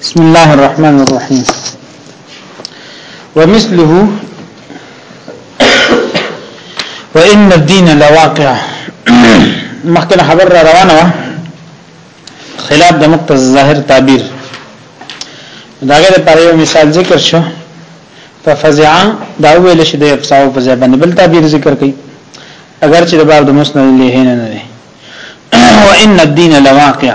بسم الله الرحمن الرحيم ومثله وان الدين لواقع مخکې خبر را روانه و خلاف د مقتضى ظاهر تعبیر داګه لپاره یو مثال ذکر شو په فزع دا ویل شي د افساو په ځای باندې بل تعبیر ذکر کړي اگر چې د باب د مسند له نه نه وان الدين لواقع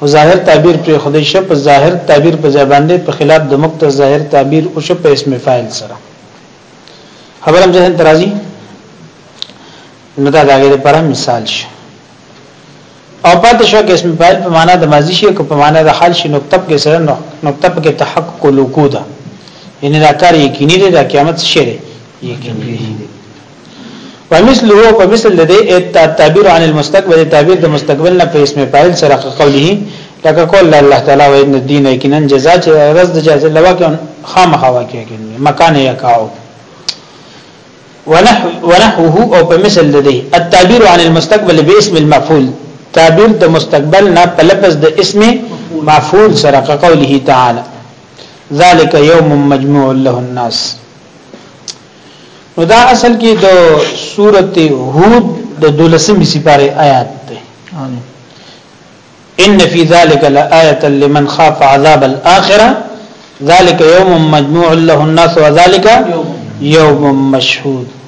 خو ظاهر تعبیر پرې خدای شه په ظاهر تعبیر په ځای باندې په خلاف د مقتض ظاهر تعبیر او شه په اسم فاعل سره خبرم ذهن ترازی نو دا دغه لپاره مثال شي او پاتې شو کې اسم فاعل په معنا د ماضی شي کو په معنا د حال شي نقطه کې سره نقطه کې تحقق لوکو ده ان دا کار یقیني دی دا قیامت شری یقیني دی ومثله په مثل د دې تعبیر عن المستقبل تعبیر د مستقبل نه په اسم فاعل سره قوله لکه قول الله تعالی وان الدين یقینا جزاء چې رز د جزاء لواکه خامخا واقع کېږي مکان یې کاو ونحو ونحوه او په مثل د دې التعبیر عن المستقبل باسم المفعول تعبیر د مستقبل نه په لفظ د اسم مفعول سره قوله تعالی ذالک یوم مجموع له الناس نو دا اصل کې د سورته هود د دولسمې سپاره آیات ده ان فی ذلک لآیه لمن خاف عذاب الاخره ذلک یوم مجموع له الناس وذلک یوم مشهود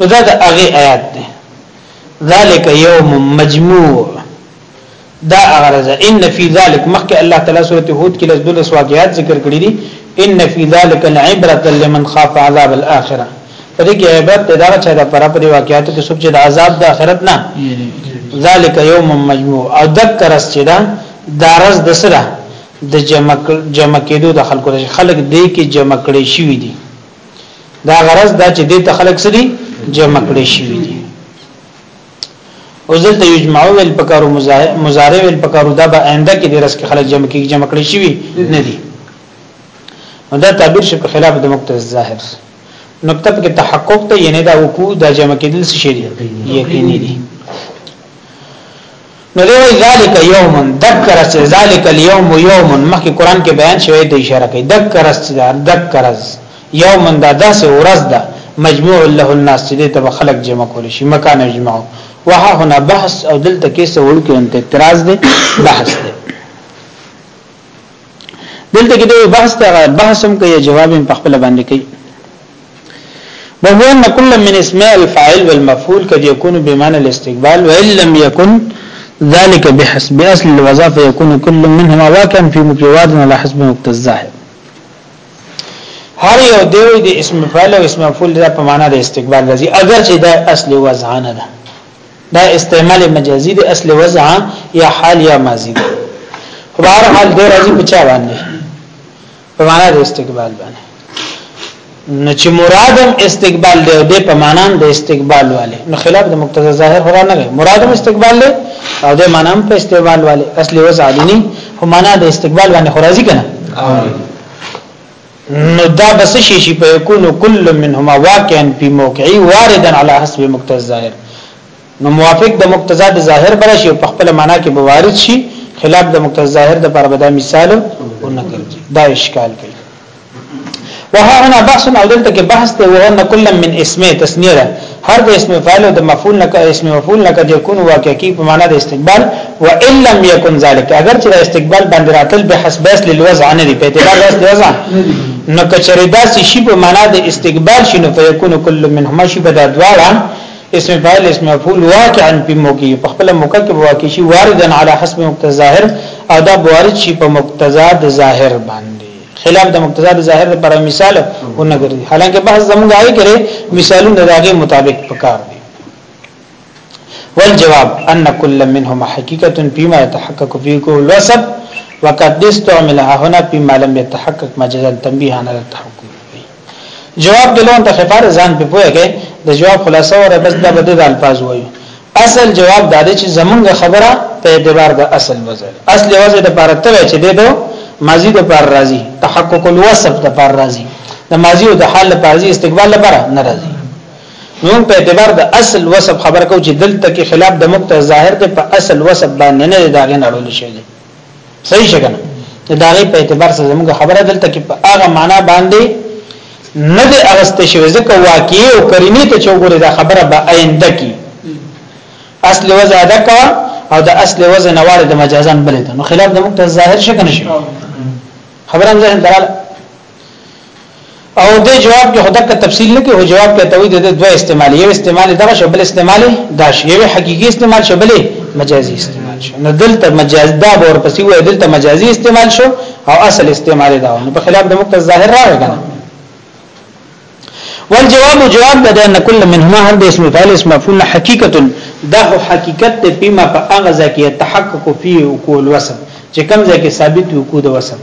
نو دا د هغه آیات ده ذالک یوم مجموع دا غرض ان فی ذلک مخک الله تعالی سورته هود کې لږ دولس واقعات ذکر کړی دي ان فی ذلک العبره لمن خاف عذاب الاخره په دې کې عبرت دا چې دا پر په واقعاتو کې سوچ د عذاب د آخرت نه ذالک یوم مجموع او ذکر اس چې دا دارز د سره د جمع جمع کېدو د خلکو د خلک دې کې جمع کړي شي دي دا غرض دا چې دې ته خلک سړي جمع کړي شي دي او ځلته یجمعو ویل پکارو مضارع ویل پکارو دا به آینده کې د رس کې خلک جمع کېږي جمع کړي شي نه دي نو دا تعبیر شي په خلاف د مقتض ظاهر نقطه کې تحقق ته یعنی دا وقوع دا جمع کېدل شي یقیني دي نو دی وای ذالک یوم ذکر اس ذالک الیوم یوم مخکې قران کې بیان شوی د اشاره کوي ذکر اس ذکر اس یوم دا داسې ورځ ده مجموع له الناس چې دې ته خلق جمع کول شي مکان اجمع وها هنا بحث او دلته کې سوال کې اعتراض دی بحث دی دلته کې دوی بحث ته بحث هم کوي جواب هم په خپل باندې کوي وهو ان كل من اسم الفاعل والمفعول قد يكون بمعنى الاستقبال وان لم يكن ذلك بحسب اصل الوظائف يكون كل منهما واقعا في مقيواد على حسب وقت الظاهر هر یو دیو د اسم فاعل او اسم مفعول د په معنا د استقبال راځي اگر چې د اصل وضعانه ده دا استعمال مجازي د اصل وضع یا حال یا ماضی دی خو بهر حال د راځي په چا باندې په معنا د استقبال باندې نو چې مرادم استقبال دی د په معنا د استقبال والے نو خلاف د مقتضا ظاهر هره نه دی مرادم استقبال دی او د معنا په استقبال والے اصل وضع دي نه هو معنا د استقبال باندې خو راځي کنه نو دا بس شي چې په يكون كل منهما واقعا في موقعي واردا على حسب مقتضى الظاهر نو موافق د مقتضا د ظاهر بل شي په خپل معنا کې بوارد شي خلاف د مقتضا ظاهر د پر بدا مثال ونکړي دا اشکال کوي وها هنا بحث او دلته کې بحث دی وهو ان كل من اسمه تسنیه هر د اسم فاعل او د مفعول نه اسم مفعول نه کدی کون واقع کی په معنا د استقبال و ان لم یکن ذلک اگر چې د استقبال باندې راتل به حسب اصل الوضع نه دی په اعتبار اصل الوضع نو کچری دا شی په معنا د استقبال شنو فیکون کل منهما شی بدا دواړه اسم فاعل اسم مفعول واقعا په موقع په خپل موقع کې واقع شي واردن علی حسب مقتضا ظاهر او دا بوارد شي په مقتضا د ظاهر باندې خلاف د مقتضا د ظاهر لپاره مثال ونه ګرځي حالانکه بحث زمونږ آی کړي مثالونه داغه مطابق پکار دي والجواب ان كل منهما حقيقه فيما يتحقق فيه الوصف وقد استعملها هنا فيما لم يتحقق مجازا تنبيها على التحقق جواب د لون ته خفار ځان په پوهه د جواب خلاصه وره بس دا بده د الفاظ وایي اصل جواب دا دی چې زمونږ خبره په اعتبار د اصل وزن اصل وزن د پاره ته چې دی دو ماضی د پاره راځي تحقق الوصف د پاره راځي د ماضی او د حال لپاره راځي استقبال لپاره نه راځي نو په اعتبار د اصل وصف خبر کو چې دلته کې خلاف د مقتضا ظاهر ته په اصل وصف باندې نه داغه نړول شي صحیح شګه دا غي په اعتبار سره موږ خبره دلته کې په هغه معنا باندې نه دی اغسته شوی ځکه واقعي او کرینی ته چوغوري دا خبره به آینده کی اصل وضع دکا او د اصل وضع نواله د مجازان بلې ته نو خلاف د مقتضا ظاهر شګه نشي خبره هم ځان دلال او د جواب کې خدای کا تفصیل نه کې هو جواب کې توي د دوه استعمال یو استعمال دا شبل استعمال دا یو حقيقي استعمال شبل مجازي استعمال شو نو دلته مجاز دا ور پسې وای دلته مجازي استعمال شو او اصل استعمال دا نو په خلاف د مقتضى ظاهر راغی کنه والجواب جواب د ان کل منهما هر د اسم فاعل اسم مفعول حقیقتا دا حقیقت ته پیما په اغه ځکه تحقق فيه وقول وصف چې کوم ځکه ثابت وقود وصف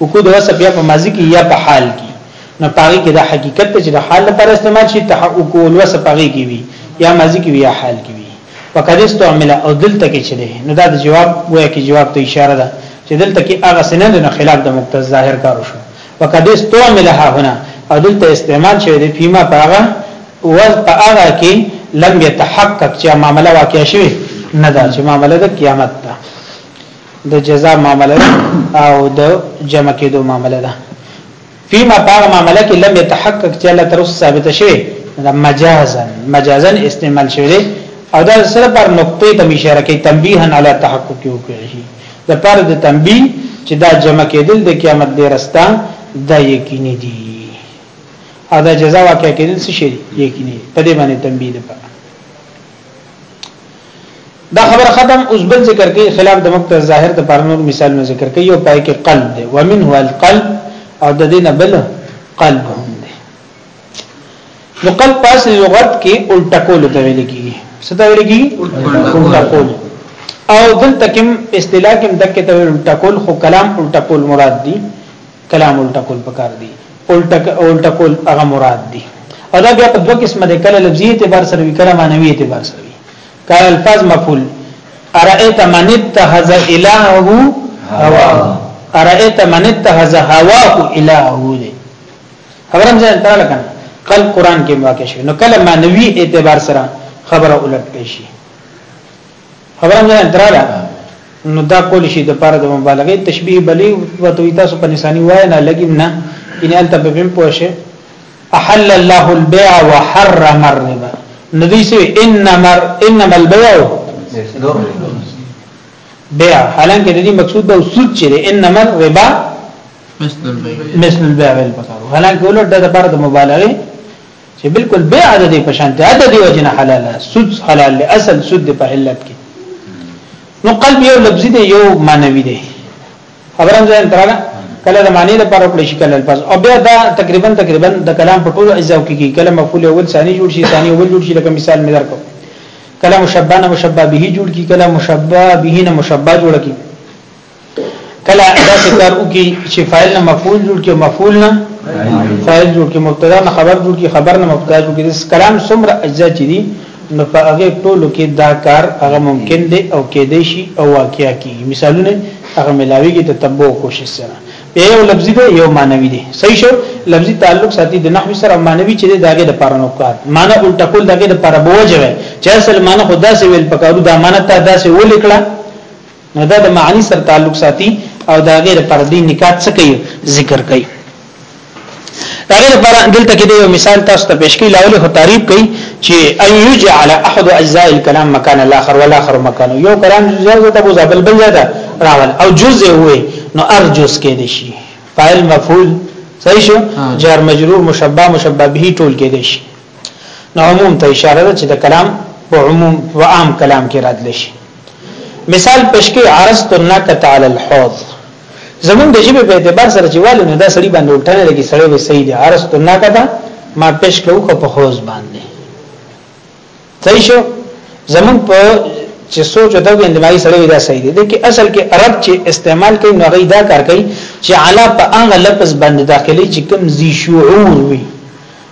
وکړو د وصف یا په ماضی کې یا په حال کې نو پاره کې دا حقیقت ته چې د حال لپاره استعمال شي تحقق او الوصف هغه کې وي یا ماضی کې وي یا حال کې وي وقد استعمل او دلته کې چې ده نو دا د جواب وایي کې جواب ته اشاره ده چې دلته کې هغه سند نه خلاف د مقتض ظاهر کار شو وقد استعمل ها هنا او دلته استعمال شوی دی فيما پاغه ور پاغه کې لم يتحقق چې معاملې واقع شوه نه دا چې معاملې د قیامت ده د جزا معامله او د جمع کېدو معامله ده فيما باغ معامله کې لم يتحقق چې الله تر اوسه ثابت شوی دا مجازا مجازا استعمال شوی او دا سره پر نقطې ته اشاره کوي تنبيها على تحقق وکړي د پر د تنبيه چې دا جمع کېدل د قیامت د رستا د یقیني دي او دا جزا واقع کېدل څه شي یقیني په دې باندې تنبيه ده دا خبر ختم اوس بل ذکر کوي خلاف د مکتر ظاهر د پر نور مثال نه ذکر کوي او پای کې قلب دی ومن هو القلب او د دینه بل قلب هم دی نو قلب پاس لغت کې الټا کول ته ویل کیږي څه ته ویل کیږي الټا کول او دلته کوم اصطلاح کوم دکې ته الټا کول خو کلام الټا کول مراد دی کلام الټه کول پکار دي الټه الټه کول هغه مراد دي او دا بیا په دوه قسمه ده کله لفظي اعتبار سره وی کله معنوي اعتبار سره وی کله الفاظ مفعول ارایت من اتخذ الهه هوا ارایت من اتخذ هواه الهه دي خبرم ځان تر لکه کل قران کې واقع شي نو کله معنوي اعتبار سره خبره الټ شي خبره نه دراله نو دا کول شي د پاره د مبالغه تشبیه بلی او تو تاسو په نسانی وای نه لګی نه ان انت به بهم پوشه احل الله البيع وحرم الربا ندی سو انما انما البيع بيع حالانکه د دې مقصود د سود چې انما الربا مثل البيع مثل البيع والبقر حالانکه ولر د لپاره د مبالغه چې بالکل بيع د دې په شان ته د دې وجنه حلال سود حلال له اصل سود په حلت کې نو قلب یو لفظي دی یو معنوي دی خبرم ځان تراله کله د معنی لپاره کړی شي کله پس او بیا دا تقریبا تقریبا د کلام په ټولو اجزاو کې کی کله مفعول اول ثاني جوړ شي ثاني اول جوړ شي لکه مثال مې درکو کله مشبہ نه مشبہ به جوړ کی کله مشبہ به نه مشبہ جوړ کی کله داسې کار وکي چې فاعل نه مفعول جوړ کې مفعول نه فاعل جوړ کې مبتدا نه خبر جوړ کې خبر نه مبتدا جوړ کې کلام څومره اجزا چې دي نو په هغه ټولو کې دا کار هغه ممکن دی او کېدې شي او واقعیا کی مثالونه هغه ملاوي کې تتبع کوشش سره یو لفظي دی یو معنوي دی صحیح شو لفظي تعلق ساتي د نحوي سره معنوي چې داګه د پاره نو کار معنی الټا کول داګه د پاره بوجه چې اصل معنی خدا سي ویل پکارو دا معنی ته دا سي ولیکړه نو دا د معنی سره تعلق ساتي او دا غیر پر دې نکات څه کوي ذکر کوي دا غیر پر دلته کې یو مثال تاسو ته پیش کړي لاول هو تعریف کوي چې ان یجعل احد اجزاء الكلام مکان الاخر والاخر مکان یو کلام جزء ته بوزا بل بل زیاده راول او جزء وي نو ارجوس کې دي شي فاعل مفعول صحیح شو جار مجرور مشبہ مشبہ به ټول کې دي شي نو عموم ته اشاره ده چې د کلام په عموم و عام کلام کې راتل شي مثال پېښ کې عرضت الناقه على الحوض زمون د جيبه په اعتبار سره چې والو نه دا سړي باندې الټنه لګي سړي به صحیح دي عرضت الناقه ده ما پېښ کړو کو په حوض باندې صحیح شو زمون په چې سوچ او دغه اندمایي سړی دا صحیح دی لکه اصل کې عرب چې استعمال کوي نو غي دا کار کوي چې علا په هغه لفظ باندې داخلي چې کوم زی شعور وي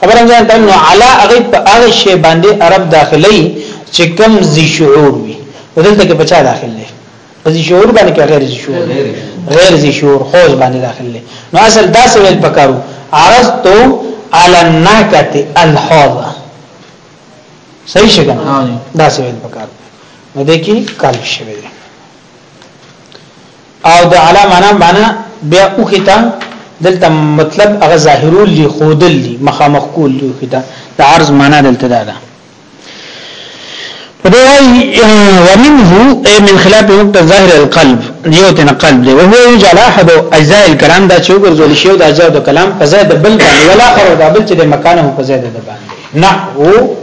خبرم ځان ته نو علا هغه په هغه شی باندې عرب داخلي چې کم زی شعور وي ودلته کې بچا داخل دی په زی شعور باندې کې غیر زی شعور غیر زی شعور خوز باندې داخل دی نو اصل دا څه ویل پکارو عرضتو علی الناکت الحوض صحیح شګه دا څه ویل پکارو نو دې کې کال شوی او د علا معنا معنا بیا او کیتا دلته مطلب هغه ظاهرول لی خودل لی مخامخ کول لی کیتا د عرض معنا دلته دا ده ودوای ومنه اي من خلاف مقتضى ظاهر القلب دیو تن قلب دی وهو يجعل احد اجزاء الكلام دا چې ګرځول شي دا اجزاء د کلام په ځای د بل باندې ولا خر دا بل چې د مکانه په ځای د باندې نه او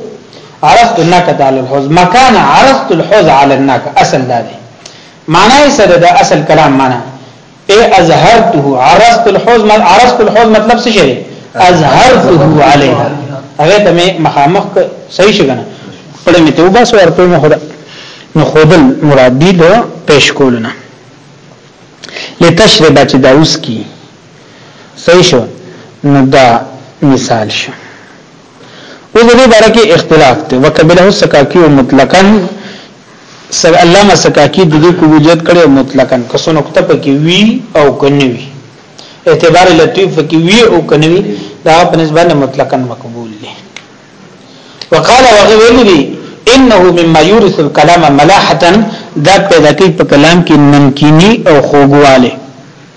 عرضت الناقه على الحوز مكان عرضت الحوز على الناقه اصل دا دی معنی یې څه ده د اصل کلام معنی اي ازهرته عرست الحوز مل عرست الحوز مطلب څه شي ازهرته عليها هغه ته مې مخامخ صحیح شګنه پړې مې ته وباسو او پړې مې خدا نو خودل مراد دي له پیش کولونه لتشرب چې دا اوس کی صحیح شو نو دا مثال شو او د دې باره کې اختلاف دی وکبله السکاکی مطلقاً سر علامه سکاکی د دې قبولیت کړي مطلقاً که څو نقطه پکې وی او کني وی اعتبار لطیف پکې وی او کني وی دا په نسبت مطلقاً مقبول دی وقال وغویلی انه مما یورث الكلام ملاحه دا پیدا کوي په کلام کې نمکینی او خوګواله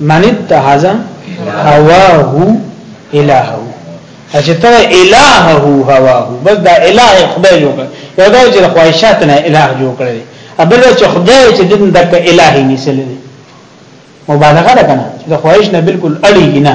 من اتخذ هواه الهه چې ته الهه هواه بس دا اله خدای جوړ یو دا چې خواهشات نه اله جوړ کړی ابل چې خدای چې دین دک الهي نسل مبالغه ده کنه چې خواهش نه بالکل اړیږي نه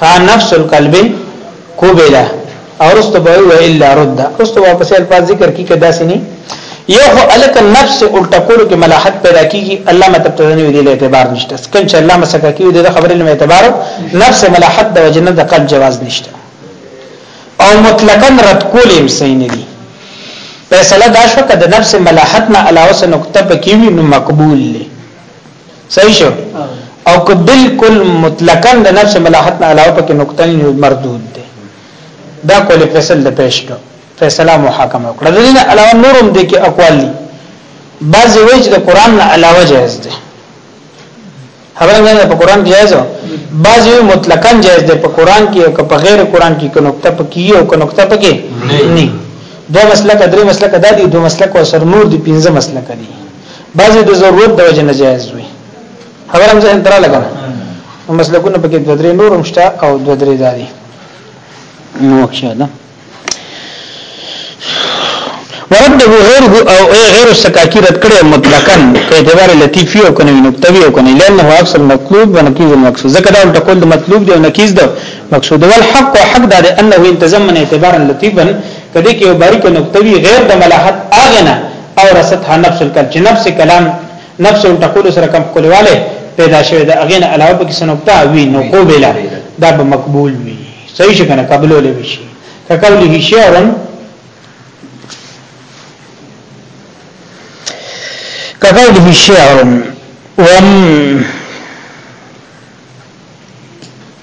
ها نفس القلب قبلا اورست به و الا رد اورست به پس الفاظ ذکر کی کدا سنی یو خو الک نفس الټا کولو کې ملاحت پیدا کیږي الله مطلب ته نه ویل اعتبار نشته څنګه چې الله مسکه کیو د خبرې له اعتبار نفس ملاحت د وجنه د قلب جواز نشته او مطلقاً رد کول هم صحیح نه دي فیصله دا شو کده نفس ملاحت نه علاوه نقطه پکې وي نو مقبول لې صحیح شو او که بالکل مطلقاً د نفس ملاحت نه علاوه پکې نقطه نه مردود دی دا کول فیصل د پیش کړ فیصله محاکمه کړه د دې علاوه نورم دي کې اقوال دي بعض وایي چې د قران نه علاوه جائز دي خبره نه په قران کې جائز بعض وایي مطلقاً جائز دي په قران کې او په غیر قران کې کو نقطه پکې او کو نقطه پکې نه دو مسلک درې مسلک دا دي دو مسلک او سر نور دي پنځه مسلک دي بعضی د ضرورت د وجه نه جایز وي خبر هم ځین تر لګنه مسلکونه پکې د درې نور مشته او د درې دالي نو ښه ده ورده غیر او غیر سکاکی رد کړي مطلقاً په اعتبار لطیفی او کنه نکتوی او کنه لانه اکثر مطلوب و نقیز المقصود ځکه دا ټکول د مطلوب دی او نقیز ده مقصود ول حق او حق ده انه انتظام من اعتبار لطیفا کدی کې یو باریک نکتوی غیر د ملاحت اغنه او رستها نفس الکلام چې نفس کلام نفس الټقول سره کم کولواله پیدا شوی دا اغین علاوه په کیسه نقطه وی نو کو بلا دا به مقبول وی صحیح شکنه قبول ولې وی شي کقوله شعرن كقوله شعر وم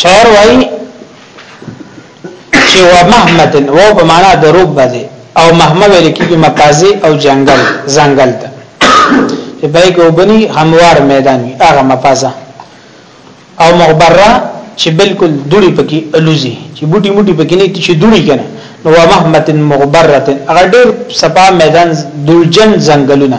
شعر وای چې و محمدن و په معنا د روب باندې او محمد ویل کېږي مقازي او جنگل زنګل ته چې پای کې وبني هموار میدان وي هغه مفازه او مغبره چې بالکل دوړي پکې الوزي چې بوټي موټي پکې نه چې دوړي کنه نو محمد مغبره هغه ډېر صفا میدان دلجن زنګلونه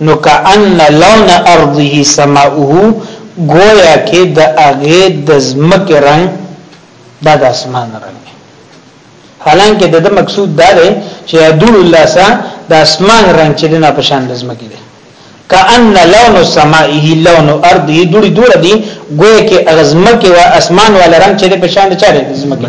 نو کأن لون ارضه سماؤه ګویا کې د هغه د زمکه رنگ دا د اسمان رنگ حالانکه د د مقصود دا دی چې ادول الله سا د اسمان رنگ چې نه په شان د زمکه دی کأن لون سمائه لون ارضه دوړي دوړي دی ګویا کې اغزمکه وا اسمان ولا رنگ چې په شان د چاره زمکه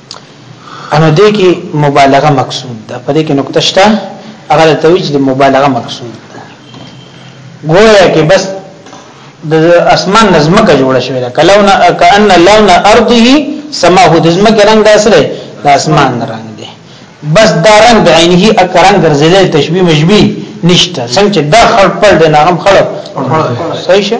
انو دې کې مبالغه مقصود ده په دې کې نقطه شته هغه د توجیه د مبالغه مقصود ده ګویا کې بس د اسمان نظمکه جوړه شوې ده کلونه کأن لون ارضه سماه د زمکه رنگ داسې ده د اسمان رنگ دی بس دا رنگ د عینه اکرنګ ګرځیدل تشبیه مشبیه نشته څنګه چې دا خړ پړ د نغم خړ صحیح شه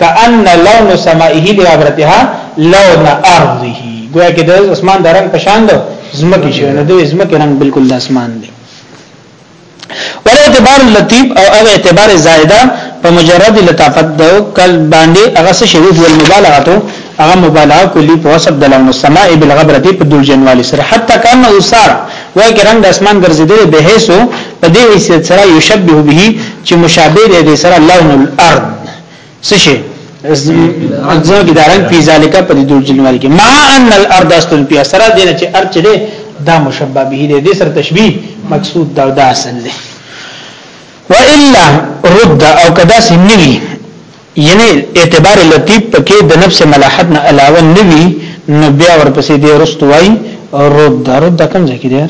کأن لون سمائه لعبرتها لون ارضه گویا کې د اسمان د رنگ پشان دو زمکی شوی نو د زمکی رنگ بالکل د اسمان دی ول اعتبار لطیف او او اعتبار زائده په مجرد لطافت دو کل باندې هغه څه شوی هو المبالغه تو هغه مبالغه کولی په وسب د لون السماء بالغبرتی په دل جنوالی سره حتی کان اوسار وای ګرنګ د اسمان ګرځیدل به هیڅو په دې حیثیت سره یشبه به چې مشابه دی سره لون الارض څه شي ځنه کې دارنګ په ذالک په دې دور جنوال کې ما ان الارض استن په سره دې چې ارچ دې دا مشبہ به دې دې سره تشبیه مقصود دا دا اصل دې والا رد او کدا سنوي یعنی اعتبار لطیف پکې د نفس ملاحت نه علاوه نوي نو بیا ورپسې دې رستوي رد رد کوم ځای کې دې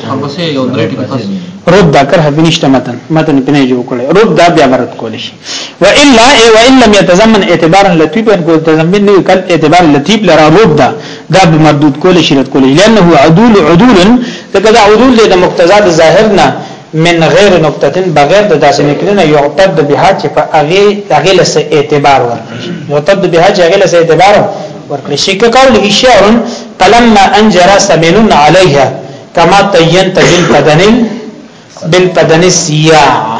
رد کر حبنشت متن متن پنه جوړ کړي رد بیا ورت کول شي والا اي وان لم يتضمن اعتبارا لطيفا کو تضمن نه کل اعتبار لطيف لرا روب دا دا به مردود کول شي رد کول لانه عدول عدول دغه دا عدول د مقتضا د ظاهر نه من غیر نقطه بغیر د داسې نکلنه يعتد بها چې په هغه هغه لس اعتبار ورکړي يعتد بها چې هغه لس اعتبار ورکړي شي کول اشعار فلما انجر سمن عليها كما تينت بالبدن بالبدن السياع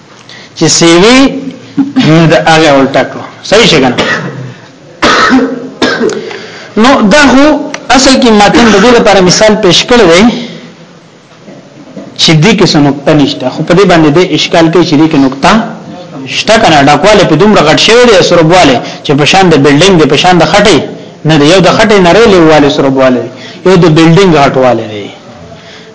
چې سیوی نو د هغه الټا کړو صحیح شګه نو دا هو اصل کې ماتن د دې لپاره مثال پیش کړی دی چې دې کې څه نقطه نشته خو په دې باندې د اشکال کې چې دې کې نقطه شته کنه ډاکواله په دومره غټ شوی دی سربواله چې په شان د بلډینګ د په شان د خټې نه دی یو د خټې نری لیواله سربواله یو د بلډینګ غټواله دی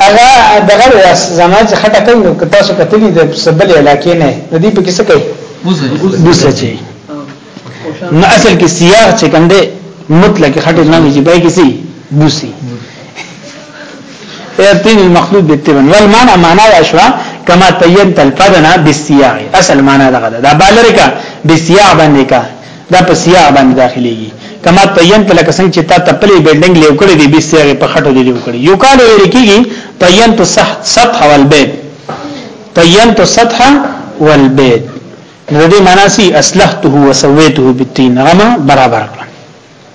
هغه دغه راس زما چې خټه کوي نو کتا سو کتلی د سبل علاقې نه نو دی په کیسه کوي بوسه چي نو اصل کې سیاق چې کوم دی مطلق خټه نه وي چې بای کیسي بوسي يتين المخلوط بالتبن والمعنى معنى اشوا كما تينت الفدنا بالسياغ اصل معنى دغه دا بالرکا بالسياغ باندې کا دا په سیاق باندې داخليږي کما تعین ته لکه څنګه چې تا تپلې بلډینګ لیو کړې دی به سیاق په خټو دی لیو کړې یو کال ویل کېږي تعین تو سطح والبيت تعین تو سطح والبيت نو دې معنی سي اصلحته وسويته بالتين هغه برابر کړ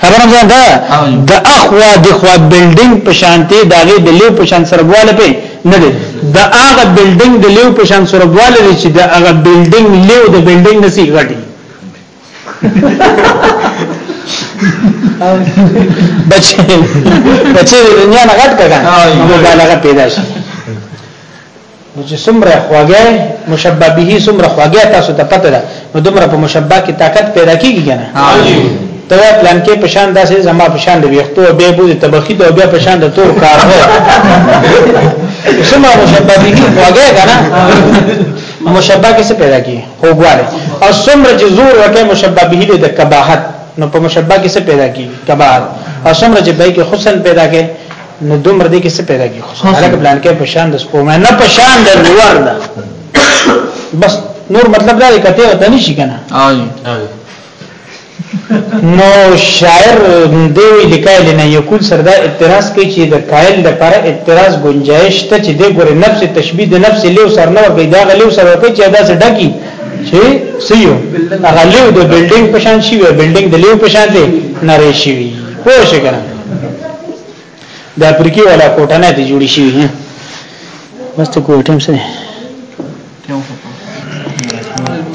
خبره مې ده د اخوا د خوا بلډینګ په شانته داغه د لیو په شان سربواله په نه دی د هغه بلډینګ د لیو په شان سربواله دی چې د هغه بلډینګ لیو د بلډینګ نسی غټي بچي بچي دنیا نه غټ کړه مبالغه پیدا شي نو چې څومره خواږه مشبہ به څومره خواږه تاسو ته پته ده نو دومره په مشبہ کې طاقت پیدا کیږي کنه ته پلان کې پشان داسې زما پشان دی وختو به بو تبخی ته بیا پشان د تور کار هو سمه مشبہ به خواږه کنه مشبہ کې څه پیدا کی خوګواله او څومره چې زور وکړي مشبہ به د کباحت نو په مشبہ کې څه پیدا کی کباحت او څومره چې به کې حسن پیدا کې نو دومره دې کې څه پیدا کی خو هغه پلان کې په شان د سپومه نه په شان د نور ده بس نور مطلب دا دی کته او تنه شي کنه نو شاعر دوی لیکل نه یقول سردا اعتراض کوي چې د قائل د پر اعتراض گنجائش ته چې د ګور نفس تشبیه د نفس لیو سر نه ورګي دا غلیو سر ورګي چې دا څه ډکی چې سيو هغه لیو د بلډینګ پشان شي وي بلډینګ د لیو پشان دی نری شي وي پوه شئ کنه د افریقي ولا کوټه نه دی جوړ شي مست کوټم سره